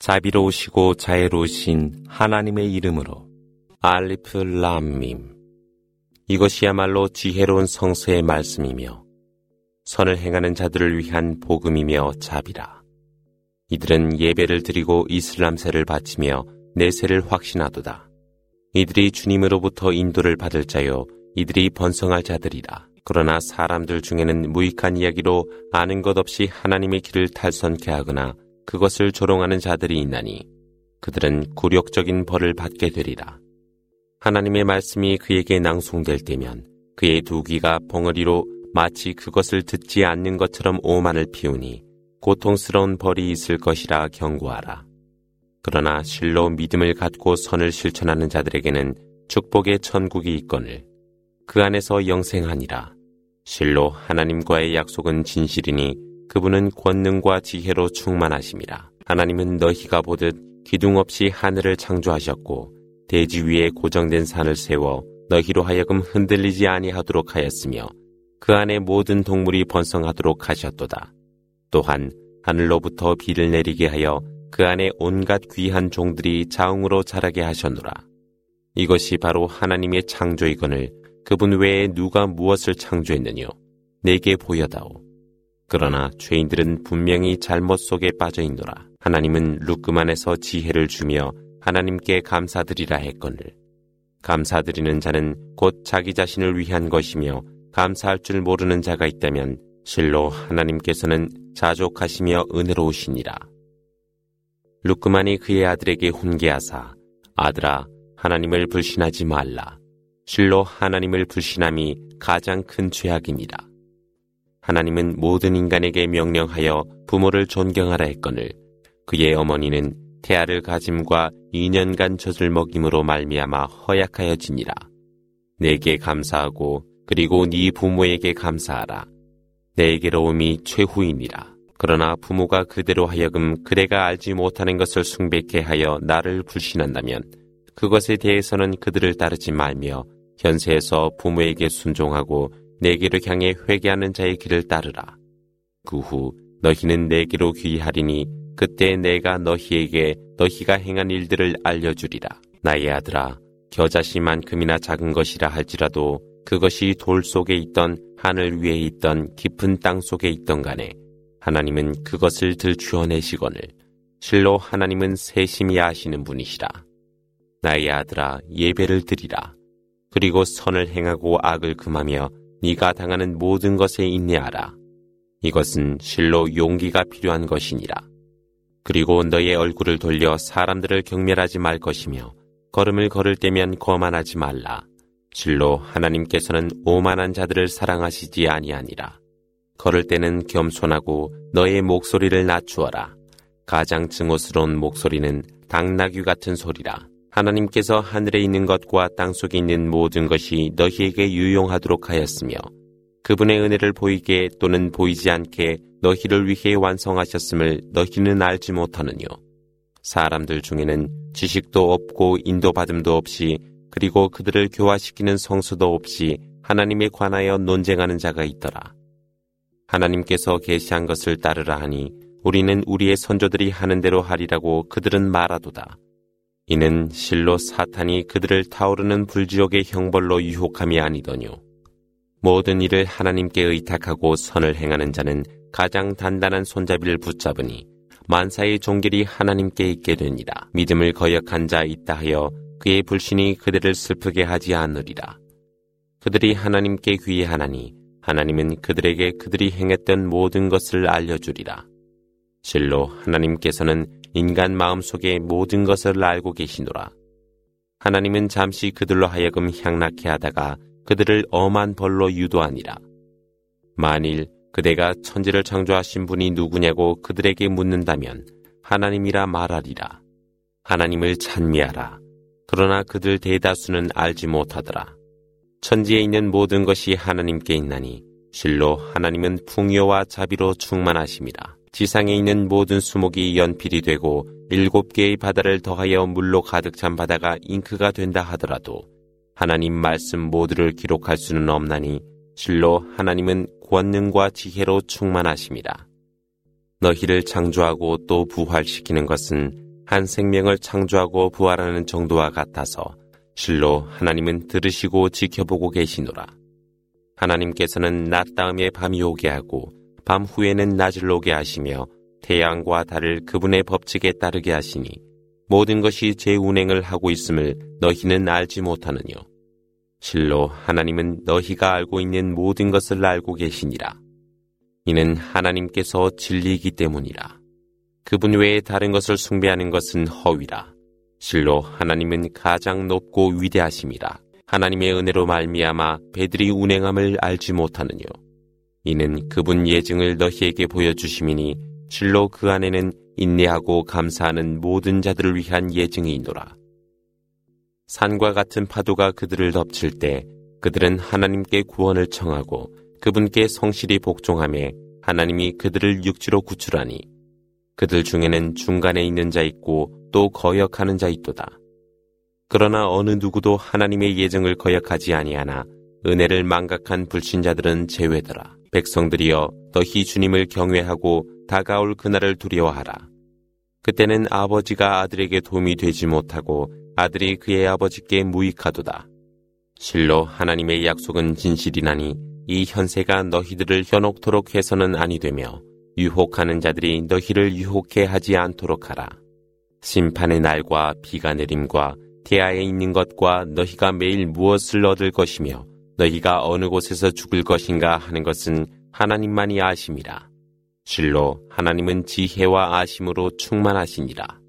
자비로우시고 자애로우신 하나님의 이름으로 알리프 람밈 이것이야말로 지혜로운 성서의 말씀이며 선을 행하는 자들을 위한 복음이며 자비라. 이들은 예배를 드리고 이슬람세를 바치며 내세를 확신하도다. 이들이 주님으로부터 인도를 받을 자요 이들이 번성할 자들이라. 그러나 사람들 중에는 무익한 이야기로 아는 것 없이 하나님의 길을 탈선케 하거나 그것을 조롱하는 자들이 있나니 그들은 굴욕적인 벌을 받게 되리라. 하나님의 말씀이 그에게 낭송될 때면 그의 두 귀가 벙어리로 마치 그것을 듣지 않는 것처럼 오만을 피우니 고통스러운 벌이 있을 것이라 경고하라. 그러나 실로 믿음을 갖고 선을 실천하는 자들에게는 축복의 천국이 있거늘 그 안에서 영생하니라. 실로 하나님과의 약속은 진실이니 그분은 권능과 지혜로 충만하심이라. 하나님은 너희가 보듯 기둥 없이 하늘을 창조하셨고 대지 위에 고정된 산을 세워 너희로 하여금 흔들리지 아니하도록 하였으며 그 안에 모든 동물이 번성하도록 하셨도다. 또한 하늘로부터 비를 내리게 하여 그 안에 온갖 귀한 종들이 자웅으로 자라게 하셨노라. 이것이 바로 하나님의 창조이거늘 그분 외에 누가 무엇을 창조했느뇨? 내게 보여다오. 그러나 죄인들은 분명히 잘못 속에 빠져 있노라. 하나님은 루크만에서 지혜를 주며 하나님께 감사드리라 했거늘. 감사드리는 자는 곧 자기 자신을 위한 것이며 감사할 줄 모르는 자가 있다면 실로 하나님께서는 자족하시며 은혜로우시니라. 루크만이 그의 아들에게 훈계하사 아들아 하나님을 불신하지 말라. 실로 하나님을 불신함이 가장 큰 죄악이니라. 하나님은 모든 인간에게 명령하여 부모를 존경하라 했거늘 그의 어머니는 태아를 가짐과 2년간 젖을 먹임으로 말미암아 허약하여지니라. 내게 감사하고 그리고 네 부모에게 감사하라. 내게로움이 최후이니라. 그러나 부모가 그대로 하여금 그대가 알지 못하는 것을 숭배케 하여 나를 불신한다면 그것에 대해서는 그들을 따르지 말며 현세에서 부모에게 순종하고 내게로 향해 회개하는 자의 길을 따르라. 그 후 너희는 내게로 귀하리니 그때 내가 너희에게 너희가 행한 일들을 알려주리라. 나의 아들아, 겨자씨만큼이나 작은 것이라 할지라도 그것이 돌 속에 있던 하늘 위에 있던 깊은 땅 속에 있던 간에 하나님은 그것을 들추어내시거늘 실로 하나님은 세심히 아시는 분이시라. 나의 아들아 예배를 드리라. 그리고 선을 행하고 악을 금하며 네가 당하는 모든 것에 인내하라. 이것은 실로 용기가 필요한 것이니라. 그리고 너의 얼굴을 돌려 사람들을 경멸하지 말 것이며 걸음을 걸을 때면 거만하지 말라. 실로 하나님께서는 오만한 자들을 사랑하시지 아니하니라. 걸을 때는 겸손하고 너의 목소리를 낮추어라. 가장 증오스러운 목소리는 당나귀 같은 소리라. 하나님께서 하늘에 있는 것과 땅 속에 있는 모든 것이 너희에게 유용하도록 하였으며 그분의 은혜를 보이게 또는 보이지 않게 너희를 위해 완성하셨음을 너희는 알지 못하느뇨. 사람들 중에는 지식도 없고 인도받음도 없이 그리고 그들을 교화시키는 성수도 없이 하나님에 관하여 논쟁하는 자가 있더라. 하나님께서 계시한 것을 따르라 하니 우리는 우리의 선조들이 하는 대로 하리라고 그들은 말하도다. 이는 실로 사탄이 그들을 타오르는 불지옥의 형벌로 유혹함이 아니더뇨. 모든 일을 하나님께 의탁하고 선을 행하는 자는 가장 단단한 손잡이를 붙잡으니 만사의 종결이 하나님께 있게 되니라. 믿음을 거역한 자 있다 하여 그의 불신이 그들을 슬프게 하지 않으리라. 그들이 하나님께 귀의하나니 하나님은 그들에게 그들이 행했던 모든 것을 알려주리라. 실로 하나님께서는 인간 마음속의 모든 것을 알고 계시노라. 하나님은 잠시 그들로 하여금 향락해 하다가 그들을 엄한 벌로 유도하니라. 만일 그대가 천지를 창조하신 분이 누구냐고 그들에게 묻는다면 하나님이라 말하리라. 하나님을 찬미하라. 그러나 그들 대다수는 알지 못하더라. 천지에 있는 모든 것이 하나님께 있나니 실로 하나님은 풍요와 자비로 충만하심이라. 지상에 있는 모든 수목이 연필이 되고 일곱 개의 바다를 더하여 물로 가득 찬 바다가 잉크가 된다 하더라도 하나님 말씀 모두를 기록할 수는 없나니 실로 하나님은 권능과 지혜로 충만하심이라. 너희를 창조하고 또 부활시키는 것은 한 생명을 창조하고 부활하는 정도와 같아서 실로 하나님은 들으시고 지켜보고 계시노라. 하나님께서는 낮 다음에 밤이 오게 하고 밤 후에는 낮을 오게 하시며 태양과 달을 그분의 법칙에 따르게 하시니 모든 것이 제 운행을 하고 있음을 너희는 알지 못하느뇨. 실로 하나님은 너희가 알고 있는 모든 것을 알고 계시니라. 이는 하나님께서 진리이기 때문이라. 그분 외에 다른 것을 숭배하는 것은 허위라. 실로 하나님은 가장 높고 위대하심이라. 하나님의 은혜로 말미암아 배들이 운행함을 알지 못하느뇨. 이는 그분 예증을 너희에게 보여주심이니 실로 그 안에는 인내하고 감사하는 모든 자들을 위한 예증이노라. 산과 같은 파도가 그들을 덮칠 때 그들은 하나님께 구원을 청하고 그분께 성실히 복종하며 하나님이 그들을 육지로 구출하니 그들 중에는 중간에 있는 자 있고 또 거역하는 자 있도다. 그러나 어느 누구도 하나님의 예정을 거역하지 아니하나 은혜를 망각한 불신자들은 제외더라. 백성들이여 너희 주님을 경외하고 다가올 그날을 두려워하라. 그때는 아버지가 아들에게 도움이 되지 못하고 아들이 그의 아버지께 무익하도다. 실로 하나님의 약속은 진실이나니 이 현세가 너희들을 현혹토록 해서는 아니 되며 유혹하는 자들이 너희를 유혹해 하지 않도록 하라. 심판의 날과 비가 내림과 태아에 있는 것과 너희가 매일 무엇을 얻을 것이며 너희가 어느 곳에서 죽을 것인가 하는 것은 하나님만이 아심이라. 실로 하나님은 지혜와 아심으로 충만하시니라.